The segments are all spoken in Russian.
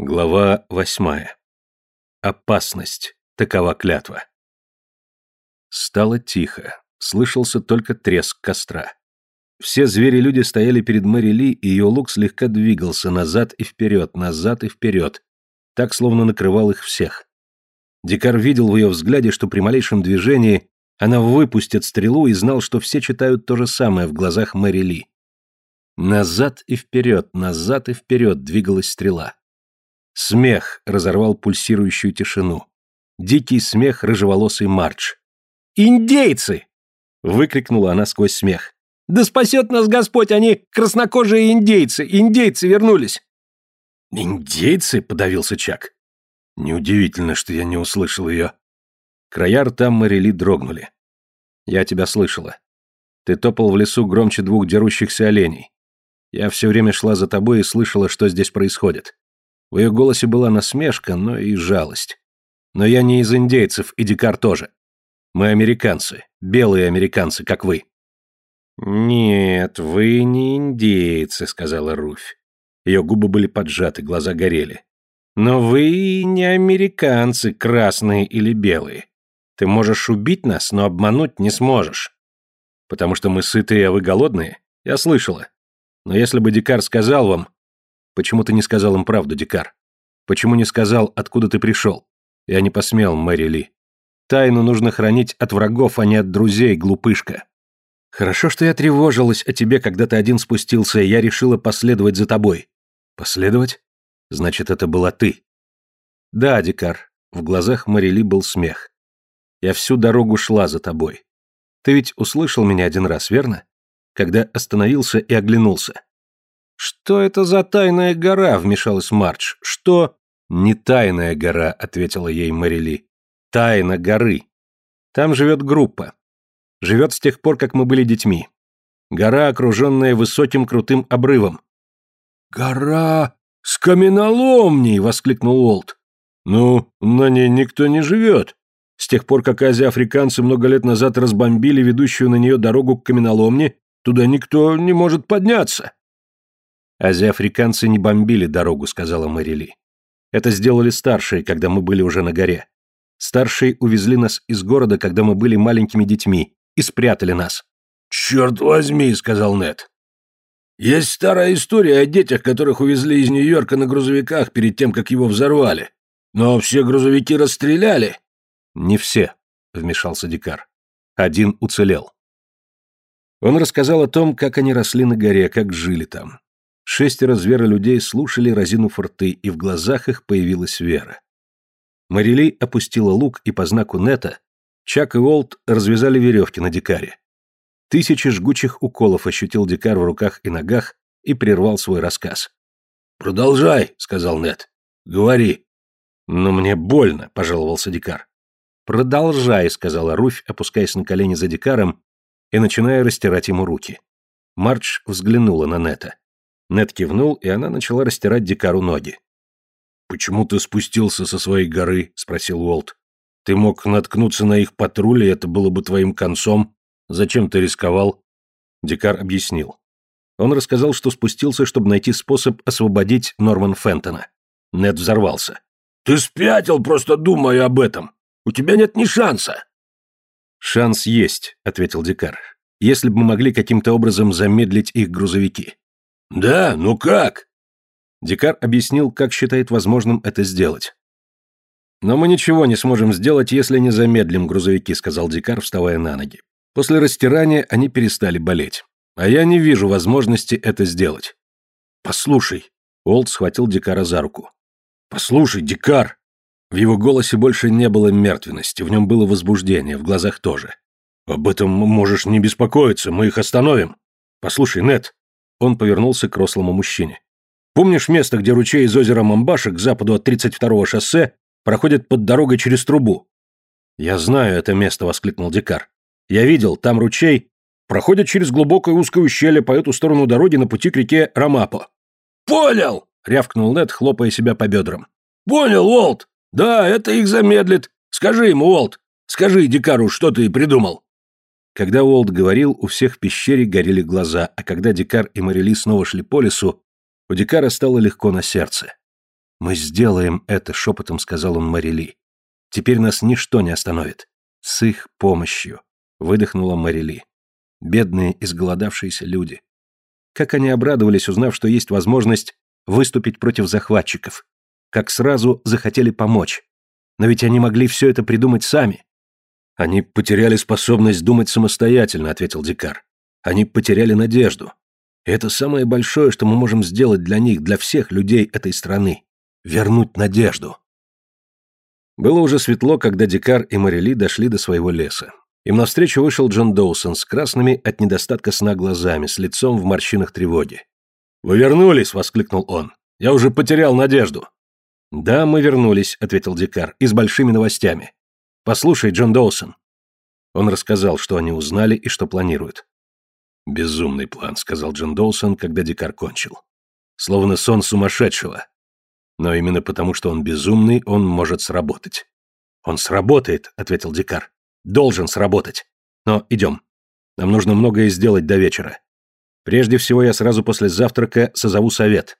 Глава восьмая. Опасность. Такова клятва. Стало тихо. Слышался только треск костра. Все звери-люди стояли перед Мэри Ли, и ее лук слегка двигался назад и вперед, назад и вперед, так, словно накрывал их всех. Дикар видел в ее взгляде, что при малейшем движении она выпустит стрелу и знал, что все читают то же самое в глазах Мэри Ли. Назад и вперед, назад и вперед двигалась стрела. Смех разорвал пульсирующую тишину. Дикий смех рыжеволосый Мардж. «Индейцы!» — выкрикнула она сквозь смех. «Да спасет нас Господь, они краснокожие индейцы! Индейцы вернулись!» «Индейцы?» — подавился Чак. Неудивительно, что я не услышал ее. Края рта Марили дрогнули. «Я тебя слышала. Ты топал в лесу громче двух дерущихся оленей. Я все время шла за тобой и слышала, что здесь происходит. В ее голосе была насмешка, но и жалость. Но я не из индейцев, и Дикар тоже. Мы американцы, белые американцы, как вы. Нет, вы не индейцы, сказала Руфь. Ее губы были поджаты, глаза горели. Но вы не американцы, красные или белые. Ты можешь убить нас, но обмануть не сможешь. Потому что мы сытые, а вы голодные? Я слышала. Но если бы Дикар сказал вам, Почему ты не сказал им правду, Дикар? Почему не сказал, откуда ты пришел? Я не посмел, Мэри Ли. Тайну нужно хранить от врагов, а не от друзей, глупышка. Хорошо, что я тревожилась о тебе, когда ты один спустился, и я решила последовать за тобой. Последовать? Значит, это была ты. Да, Дикар. В глазах Марили был смех. Я всю дорогу шла за тобой. Ты ведь услышал меня один раз, верно? Когда остановился и оглянулся. «Что это за тайная гора?» — вмешалась Мардж. «Что...» «Не тайная гора», — ответила ей Мэрили. «Тайна горы. Там живет группа. Живет с тех пор, как мы были детьми. Гора, окруженная высоким крутым обрывом». «Гора с каменоломней!» — воскликнул Уолт. «Ну, на ней никто не живет. С тех пор, как азиафриканцы много лет назад разбомбили ведущую на нее дорогу к каменоломне, туда никто не может подняться». «Азиафриканцы не бомбили дорогу», — сказала Мэрили. «Это сделали старшие, когда мы были уже на горе. Старшие увезли нас из города, когда мы были маленькими детьми, и спрятали нас». «Черт возьми», — сказал Нед. «Есть старая история о детях, которых увезли из Нью-Йорка на грузовиках перед тем, как его взорвали. Но все грузовики расстреляли». «Не все», — вмешался Дикар. «Один уцелел». Он рассказал о том, как они росли на горе, как жили там. Шестеро зверолюдей слушали, разинув рты, и в глазах их появилась вера. Марили опустила лук, и по знаку Нета Чак и Олд развязали веревки на дикаре. Тысячи жгучих уколов ощутил дикар в руках и ногах и прервал свой рассказ. «Продолжай», — сказал Нет. «Говори». «Но мне больно», — пожаловался дикар. «Продолжай», — сказала Руфь, опускаясь на колени за дикаром и начиная растирать ему руки. Мардж взглянула на Нета. Нед кивнул, и она начала растирать Дикару ноги. «Почему ты спустился со своей горы?» — спросил Уолт. «Ты мог наткнуться на их патруль, и это было бы твоим концом. Зачем ты рисковал?» Дикар объяснил. Он рассказал, что спустился, чтобы найти способ освободить Норман Фентона. Нед взорвался. «Ты спятил, просто думая об этом! У тебя нет ни шанса!» «Шанс есть», — ответил Дикар. «Если бы мы могли каким-то образом замедлить их грузовики. «Да, ну как?» Дикар объяснил, как считает возможным это сделать. «Но мы ничего не сможем сделать, если не замедлим грузовики», — сказал Дикар, вставая на ноги. После растирания они перестали болеть. А я не вижу возможности это сделать. «Послушай», — Олд схватил Дикара за руку. «Послушай, Дикар!» В его голосе больше не было мертвенности, в нем было возбуждение, в глазах тоже. «Об этом можешь не беспокоиться, мы их остановим. Послушай, Нет, он повернулся к рослому мужчине. «Помнишь место, где ручей из озера Мамбаша к западу от 32-го шоссе проходит под дорогой через трубу?» «Я знаю это место», — воскликнул Дикар. «Я видел, там ручей проходит через глубокое узкое ущелье по эту сторону дороги на пути к реке Рамапо». «Понял!» — рявкнул Нед, хлопая себя по бедрам. «Понял, Уолт! Да, это их замедлит. Скажи ему, Уолт, скажи Дикару, что ты придумал». Когда Уолт говорил, у всех в пещере горели глаза, а когда Дикар и Марили снова шли по лесу, у Дикара стало легко на сердце. «Мы сделаем это», — шепотом сказал он Марили. «Теперь нас ничто не остановит. С их помощью», — выдохнула Марили. «Бедные, изголодавшиеся люди. Как они обрадовались, узнав, что есть возможность выступить против захватчиков. Как сразу захотели помочь. Но ведь они могли все это придумать сами. Они потеряли способность думать самостоятельно, ответил Дикар. Они потеряли надежду. И это самое большое, что мы можем сделать для них, для всех людей этой страны. Вернуть надежду. Было уже светло, когда Дикар и Марили дошли до своего леса. Им навстречу вышел Джон Доусон с красными от недостатка сна глазами, с лицом в морщинах тревоги. «Вы вернулись!» — воскликнул он. «Я уже потерял надежду!» «Да, мы вернулись», — ответил Дикар, — «и с большими новостями. Послушай, Джон Доусон». Он рассказал, что они узнали и что планируют. «Безумный план», — сказал Джон Доусон, когда Дикар кончил. «Словно сон сумасшедшего. Но именно потому, что он безумный, он может сработать». «Он сработает», — ответил Дикар должен сработать. Но идем. Нам нужно многое сделать до вечера. Прежде всего я сразу после завтрака созову совет.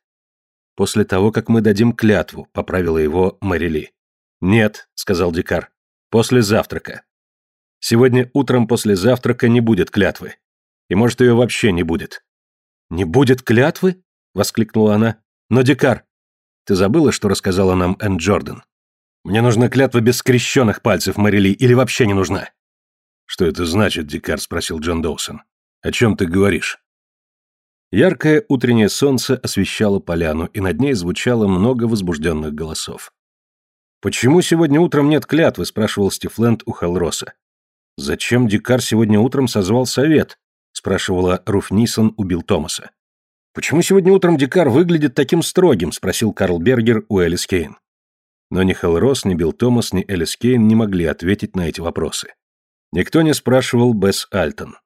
После того, как мы дадим клятву, поправила его Марили. Нет, сказал Дикар. После завтрака. Сегодня утром после завтрака не будет клятвы. И может ее вообще не будет. Не будет клятвы? воскликнула она. Но Дикар, ты забыла, что рассказала нам Энн Джордан? Мне нужна клятва без скрещенных пальцев, Марили, или вообще не нужна?» «Что это значит, Дикар?» — спросил Джон Доусон. «О чем ты говоришь?» Яркое утреннее солнце освещало поляну, и над ней звучало много возбужденных голосов. «Почему сегодня утром нет клятвы?» — спрашивал Стифленд у Хелроса. «Зачем Дикар сегодня утром созвал совет?» — спрашивала Руф Нисон у Билл Томаса. «Почему сегодня утром Дикар выглядит таким строгим?» — спросил Карл Бергер у Элис Кейн. Но ни Хелл ни Билл Томас, ни Элис Кейн не могли ответить на эти вопросы. Никто не спрашивал Бесс Альтон.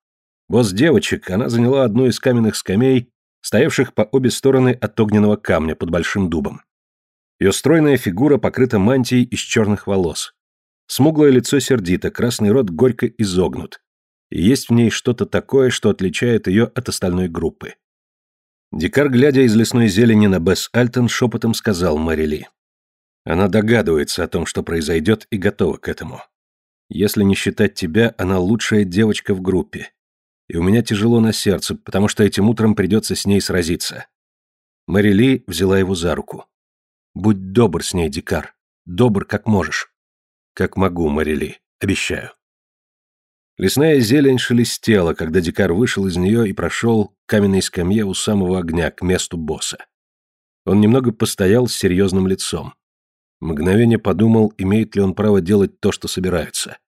Босс девочек, она заняла одну из каменных скамей, стоявших по обе стороны от огненного камня под большим дубом. Ее стройная фигура покрыта мантией из черных волос. Смуглое лицо сердито, красный рот горько изогнут. И есть в ней что-то такое, что отличает ее от остальной группы. Дикар, глядя из лесной зелени на Бесс Альтон, шепотом сказал Марили. Она догадывается о том, что произойдет, и готова к этому. Если не считать тебя, она лучшая девочка в группе. И у меня тяжело на сердце, потому что этим утром придется с ней сразиться. Мэри взяла его за руку. Будь добр с ней, Дикар. Добр, как можешь. Как могу, Мэри Ли. Обещаю. Лесная зелень шелестела, когда Дикар вышел из нее и прошел к каменной скамье у самого огня, к месту босса. Он немного постоял с серьезным лицом. Мгновение подумал, имеет ли он право делать то, что собирается.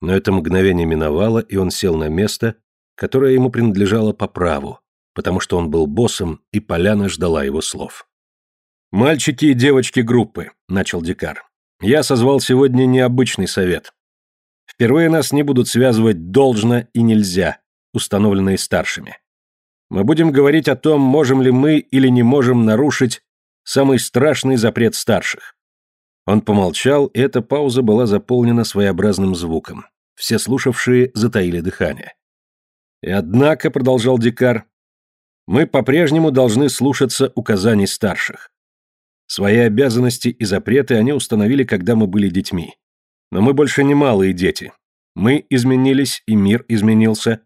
Но это мгновение миновало, и он сел на место, которое ему принадлежало по праву, потому что он был боссом, и поляна ждала его слов. «Мальчики и девочки группы», — начал Дикар. «Я созвал сегодня необычный совет. Впервые нас не будут связывать должно и нельзя, установленные старшими. Мы будем говорить о том, можем ли мы или не можем нарушить самый страшный запрет старших. Он помолчал, и эта пауза была заполнена своеобразным звуком. Все слушавшие затаили дыхание. «И однако», — продолжал Дикар, — «мы по-прежнему должны слушаться указаний старших. Свои обязанности и запреты они установили, когда мы были детьми. Но мы больше не малые дети. Мы изменились, и мир изменился.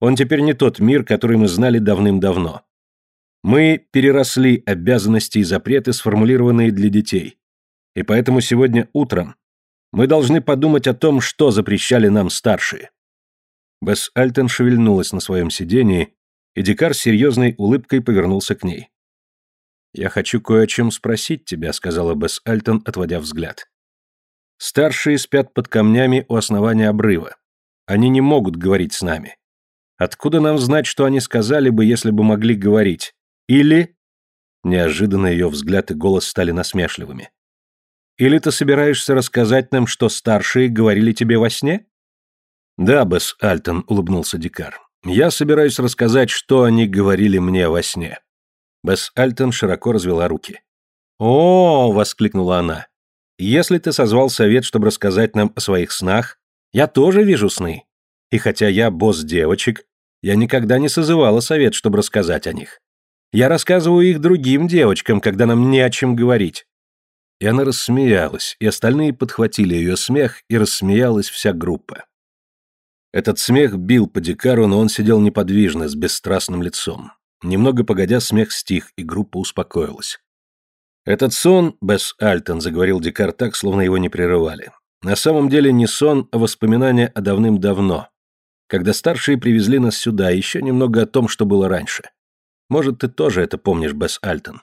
Он теперь не тот мир, который мы знали давным-давно. Мы переросли обязанности и запреты, сформулированные для детей. И поэтому сегодня утром мы должны подумать о том, что запрещали нам старшие. Бесс Альтен шевельнулась на своем сидении, и Дикар с серьезной улыбкой повернулся к ней. «Я хочу кое о чем спросить тебя», — сказала Бесс Альтон, отводя взгляд. «Старшие спят под камнями у основания обрыва. Они не могут говорить с нами. Откуда нам знать, что они сказали бы, если бы могли говорить? Или...» Неожиданно ее взгляд и голос стали насмешливыми. Или ты собираешься рассказать нам, что старшие говорили тебе во сне? Да, Бесс Альтон, улыбнулся Дикар. Я собираюсь рассказать, что они говорили мне во сне. Бесс Альтон широко развела руки. О, воскликнула она. Если ты созвал совет, чтобы рассказать нам о своих снах, я тоже вижу сны. И хотя я босс девочек, я никогда не созывала совет, чтобы рассказать о них. Я рассказываю их другим девочкам, когда нам не о чем говорить. И она рассмеялась, и остальные подхватили ее смех, и рассмеялась вся группа. Этот смех бил по Дикару, но он сидел неподвижно, с бесстрастным лицом. Немного погодя, смех стих, и группа успокоилась. «Этот сон, Бесс Альтон», — заговорил Дикар так, словно его не прерывали. «На самом деле не сон, а воспоминание о давным-давно, когда старшие привезли нас сюда, еще немного о том, что было раньше. Может, ты тоже это помнишь, Бесс Альтон?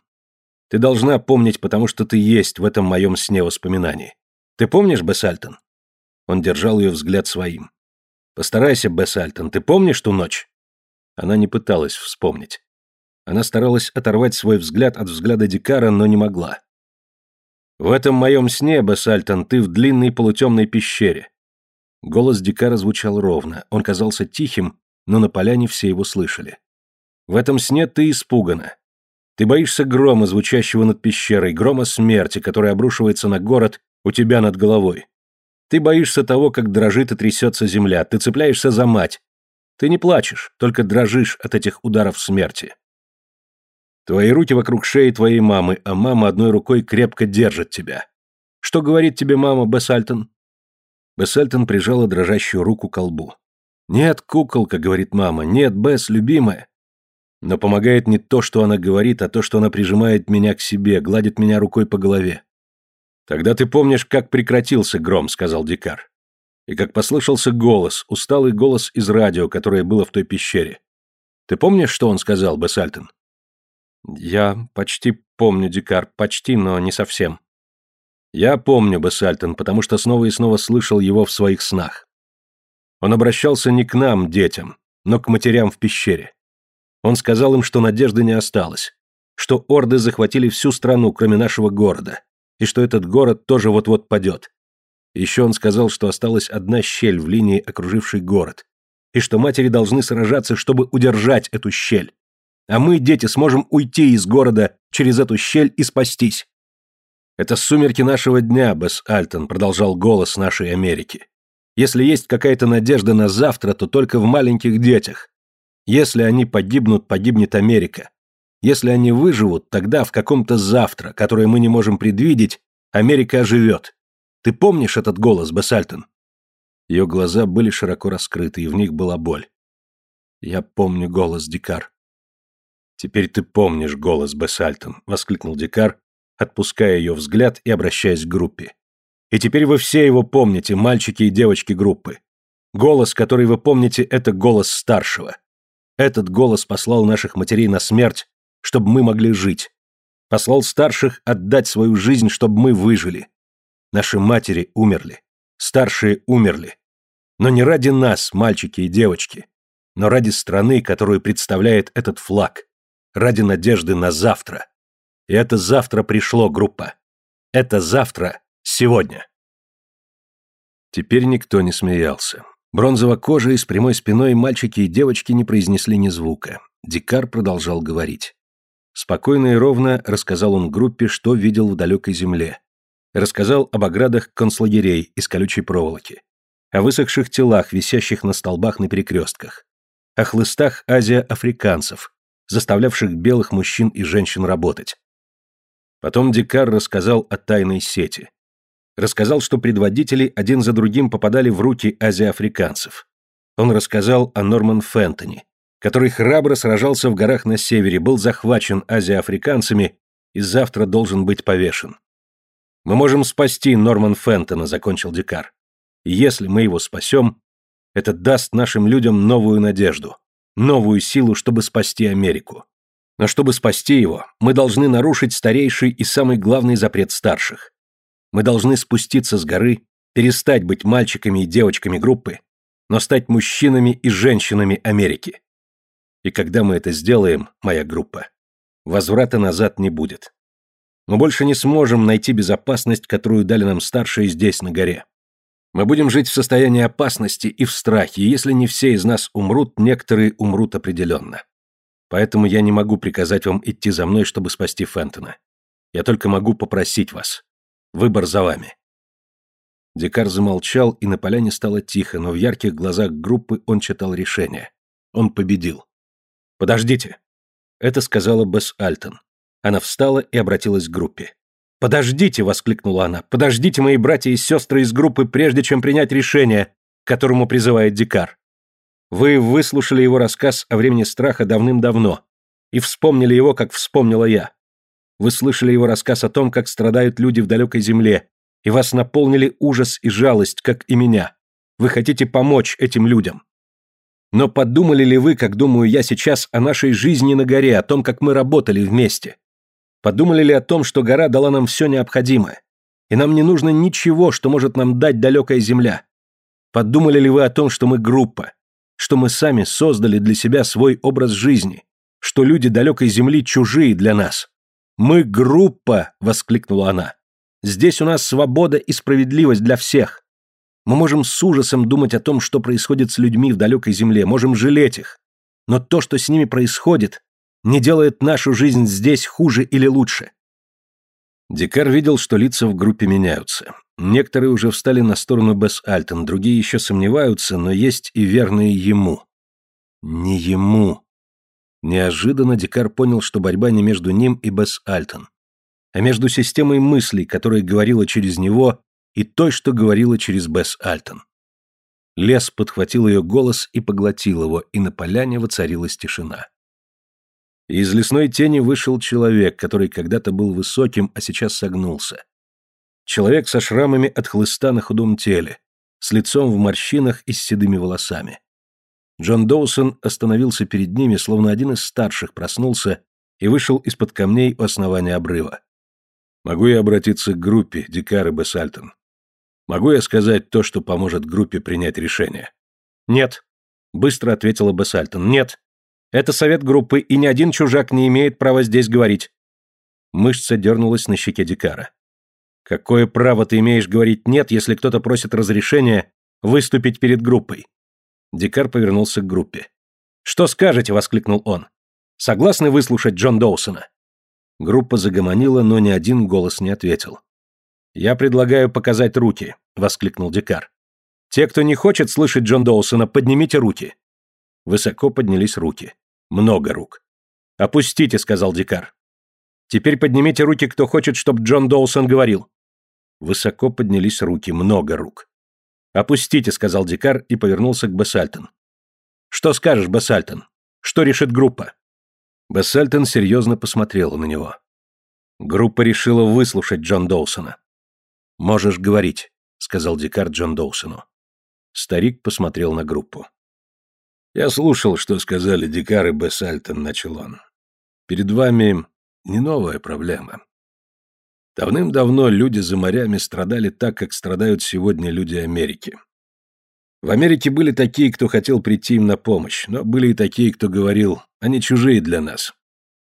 Ты должна помнить, потому что ты есть в этом моем сне воспоминаний. Ты помнишь, Бесс Альтон?» Он держал ее взгляд своим. «Постарайся, Бесс Альтон, ты помнишь ту ночь?» Она не пыталась вспомнить. Она старалась оторвать свой взгляд от взгляда Дикара, но не могла. «В этом моем сне, Бесс Альтон, ты в длинной полутемной пещере. Голос Дикара звучал ровно, он казался тихим, но на поляне все его слышали. «В этом сне ты испугана. Ты боишься грома, звучащего над пещерой, грома смерти, который обрушивается на город у тебя над головой. Ты боишься того, как дрожит и трясется земля, ты цепляешься за мать. Ты не плачешь, только дрожишь от этих ударов смерти. Твои руки вокруг шеи твоей мамы, а мама одной рукой крепко держит тебя. Что говорит тебе мама, Бессальтон? Бессальтон прижала дрожащую руку к колбу. «Нет, куколка», — говорит мама, — «нет, Бесс, любимая». Но помогает не то, что она говорит, а то, что она прижимает меня к себе, гладит меня рукой по голове. «Тогда ты помнишь, как прекратился гром», — сказал Дикар. И как послышался голос, усталый голос из радио, которое было в той пещере. Ты помнишь, что он сказал, Бессальтон? Я почти помню, Дикар, почти, но не совсем. Я помню Бессальтон, потому что снова и снова слышал его в своих снах. Он обращался не к нам, детям, но к матерям в пещере. Он сказал им, что надежды не осталось, что орды захватили всю страну, кроме нашего города, и что этот город тоже вот-вот падет. Еще он сказал, что осталась одна щель в линии, окружившей город, и что матери должны сражаться, чтобы удержать эту щель. А мы, дети, сможем уйти из города через эту щель и спастись. «Это сумерки нашего дня, Бесс Альтон», — продолжал голос нашей Америки. «Если есть какая-то надежда на завтра, то только в маленьких детях. Если они погибнут, погибнет Америка. Если они выживут, тогда в каком-то завтра, которое мы не можем предвидеть, Америка оживет. Ты помнишь этот голос, Бесс Альтон?» Ее глаза были широко раскрыты, и в них была боль. «Я помню голос, Дикар». «Теперь ты помнишь голос, Бесс Альтон», — воскликнул Дикар, отпуская ее взгляд и обращаясь к группе. «И теперь вы все его помните, мальчики и девочки группы. Голос, который вы помните, это голос старшего. Этот голос послал наших матерей на смерть, чтобы мы могли жить. Послал старших отдать свою жизнь, чтобы мы выжили. Наши матери умерли. Старшие умерли. Но не ради нас, мальчики и девочки, но ради страны, которую представляет этот флаг, ради надежды на завтра. И это завтра пришло, группа. Это завтра, сегодня. Теперь никто не смеялся. Бронзово-кожие с прямой спиной мальчики и девочки не произнесли ни звука. Дикар продолжал говорить. Спокойно и ровно рассказал он группе, что видел в далекой земле. Рассказал об оградах концлагерей из колючей проволоки. О высохших телах, висящих на столбах на перекрестках. О хлыстах азия-африканцев, заставлявших белых мужчин и женщин работать. Потом Дикар рассказал о тайной сети. Рассказал, что предводители один за другим попадали в руки азиафриканцев. Он рассказал о Норман Фентони, который храбро сражался в горах на севере, был захвачен азиафриканцами и завтра должен быть повешен. «Мы можем спасти Норман Фентона», — закончил Дикар. «И если мы его спасем, это даст нашим людям новую надежду, новую силу, чтобы спасти Америку. Но чтобы спасти его, мы должны нарушить старейший и самый главный запрет старших. Мы должны спуститься с горы, перестать быть мальчиками и девочками группы, но стать мужчинами и женщинами Америки. И когда мы это сделаем, моя группа, возврата назад не будет. Мы больше не сможем найти безопасность, которую дали нам старшие здесь, на горе. Мы будем жить в состоянии опасности и в страхе, и если не все из нас умрут, некоторые умрут определенно. Поэтому я не могу приказать вам идти за мной, чтобы спасти Фентона. Я только могу попросить вас. Выбор за вами». Дикар замолчал, и на поляне стало тихо, но в ярких глазах группы он читал решение. Он победил. «Подождите!» Это сказала Бесс Альтон. Она встала и обратилась к группе. «Подождите!» — воскликнула она. «Подождите, мои братья и сестры из группы, прежде чем принять решение, которому призывает Дикар. Вы выслушали его рассказ о времени страха давным-давно и вспомнили его, как вспомнила я. Вы слышали его рассказ о том, как страдают люди в далекой земле, и вас наполнили ужас и жалость, как и меня. Вы хотите помочь этим людям. Но подумали ли вы, как думаю я сейчас, о нашей жизни на горе, о том, как мы работали вместе? Подумали ли о том, что гора дала нам все необходимое? И нам не нужно ничего, что может нам дать далекая земля. Подумали ли вы о том, что мы группа? Что мы сами создали для себя свой образ жизни? Что люди далекой земли чужие для нас? «Мы группа!» — воскликнула она. Здесь у нас свобода и справедливость для всех. Мы можем с ужасом думать о том, что происходит с людьми в далекой земле, можем жалеть их. Но то, что с ними происходит, не делает нашу жизнь здесь хуже или лучше. Дикар видел, что лица в группе меняются. Некоторые уже встали на сторону Бесс Альтон, другие еще сомневаются, но есть и верные ему. Не ему. Неожиданно Дикар понял, что борьба не между ним и Бесс Альтон а между системой мыслей, которая говорила через него, и той, что говорила через Бесс Альтон. Лес подхватил ее голос и поглотил его, и на поляне воцарилась тишина. Из лесной тени вышел человек, который когда-то был высоким, а сейчас согнулся. Человек со шрамами от хлыста на худом теле, с лицом в морщинах и с седыми волосами. Джон Доусон остановился перед ними, словно один из старших проснулся и вышел из-под камней у основания обрыва. Могу я обратиться к группе, Дикар и Бессальтон? Могу я сказать то, что поможет группе принять решение? Нет, быстро ответила Бессальтон. Нет. Это совет группы, и ни один чужак не имеет права здесь говорить. Мышца дернулась на щеке Дикара. Какое право ты имеешь говорить «нет», если кто-то просит разрешения выступить перед группой? Дикар повернулся к группе. «Что скажете?» — воскликнул он. «Согласны выслушать Джон Доусона?» Группа загомонила, но ни один голос не ответил. «Я предлагаю показать руки», — воскликнул Дикар. «Те, кто не хочет слышать Джон Доусона, поднимите руки». Высоко поднялись руки. Много рук. «Опустите», — сказал Дикар. «Теперь поднимите руки, кто хочет, чтобы Джон Доусон говорил». Высоко поднялись руки, много рук. «Опустите», — сказал Дикар и повернулся к Бессальтон. «Что скажешь, Бессальтон? Что решит группа?» Бессальтон серьезно посмотрела на него. Группа решила выслушать Джон Доусона. «Можешь говорить», — сказал Дикар Джон Доусону. Старик посмотрел на группу. «Я слушал, что сказали Дикар и Бессальтон», — начал он. «Перед вами не новая проблема. Давным-давно люди за морями страдали так, как страдают сегодня люди Америки. В Америке были такие, кто хотел прийти им на помощь, но были и такие, кто говорил, они чужие для нас.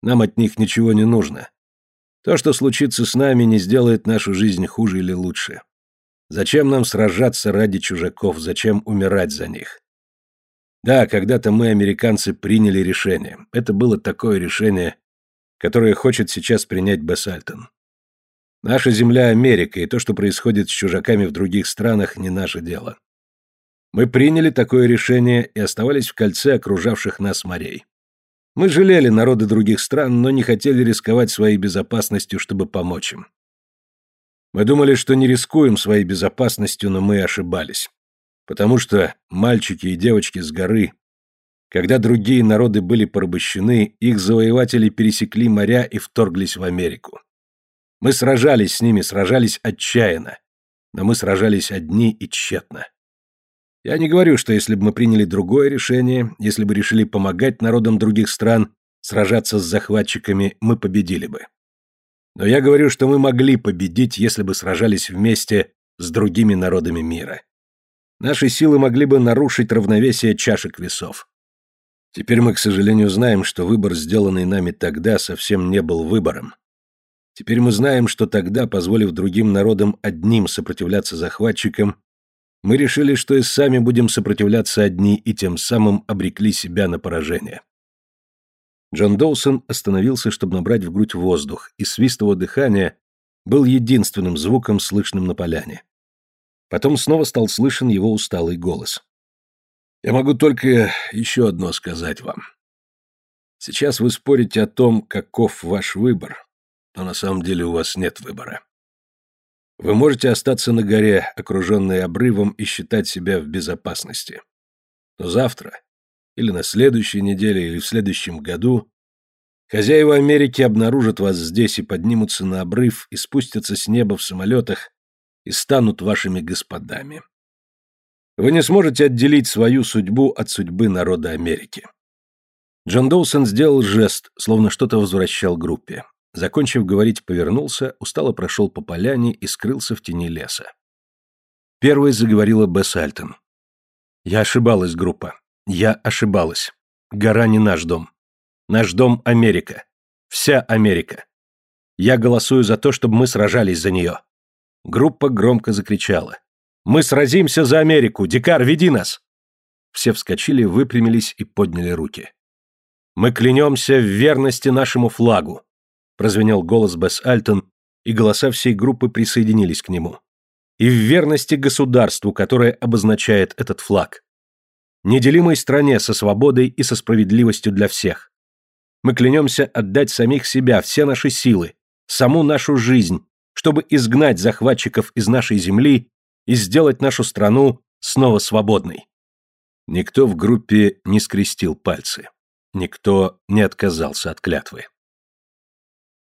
Нам от них ничего не нужно. То, что случится с нами, не сделает нашу жизнь хуже или лучше. Зачем нам сражаться ради чужаков, зачем умирать за них? Да, когда-то мы, американцы, приняли решение. Это было такое решение, которое хочет сейчас принять Бессальтон. Наша земля – Америка, и то, что происходит с чужаками в других странах, не наше дело. Мы приняли такое решение и оставались в кольце окружавших нас морей. Мы жалели народы других стран, но не хотели рисковать своей безопасностью, чтобы помочь им. Мы думали, что не рискуем своей безопасностью, но мы ошибались. Потому что мальчики и девочки с горы, когда другие народы были порабощены, их завоеватели пересекли моря и вторглись в Америку. Мы сражались с ними, сражались отчаянно, но мы сражались одни и тщетно. Я не говорю, что если бы мы приняли другое решение, если бы решили помогать народам других стран сражаться с захватчиками, мы победили бы. Но я говорю, что мы могли победить, если бы сражались вместе с другими народами мира. Наши силы могли бы нарушить равновесие чашек весов. Теперь мы, к сожалению, знаем, что выбор, сделанный нами тогда, совсем не был выбором. Теперь мы знаем, что тогда, позволив другим народам одним сопротивляться захватчикам, мы решили, что и сами будем сопротивляться одни, и тем самым обрекли себя на поражение. Джон Доусон остановился, чтобы набрать в грудь воздух, и свист его дыхания был единственным звуком, слышным на поляне. Потом снова стал слышен его усталый голос. «Я могу только еще одно сказать вам. Сейчас вы спорите о том, каков ваш выбор, но на самом деле у вас нет выбора. Вы можете остаться на горе, окруженной обрывом, и считать себя в безопасности. Но завтра, или на следующей неделе, или в следующем году, хозяева Америки обнаружат вас здесь и поднимутся на обрыв, и спустятся с неба в самолетах, и станут вашими господами. Вы не сможете отделить свою судьбу от судьбы народа Америки. Джон Доусон сделал жест, словно что-то возвращал группе. Закончив говорить, повернулся, устало прошел по поляне и скрылся в тени леса. Первой заговорила Бесс Альтон. «Я ошибалась, группа. Я ошибалась. Гора не наш дом. Наш дом — Америка. Вся Америка. Я голосую за то, чтобы мы сражались за нее». Группа громко закричала. «Мы сразимся за Америку! Дикар, веди нас!» Все вскочили, выпрямились и подняли руки. «Мы клянемся в верности нашему флагу прозвенел голос Бесс Альтон, и голоса всей группы присоединились к нему. И в верности государству, которое обозначает этот флаг. Неделимой стране со свободой и со справедливостью для всех. Мы клянемся отдать самих себя, все наши силы, саму нашу жизнь, чтобы изгнать захватчиков из нашей земли и сделать нашу страну снова свободной. Никто в группе не скрестил пальцы. Никто не отказался от клятвы.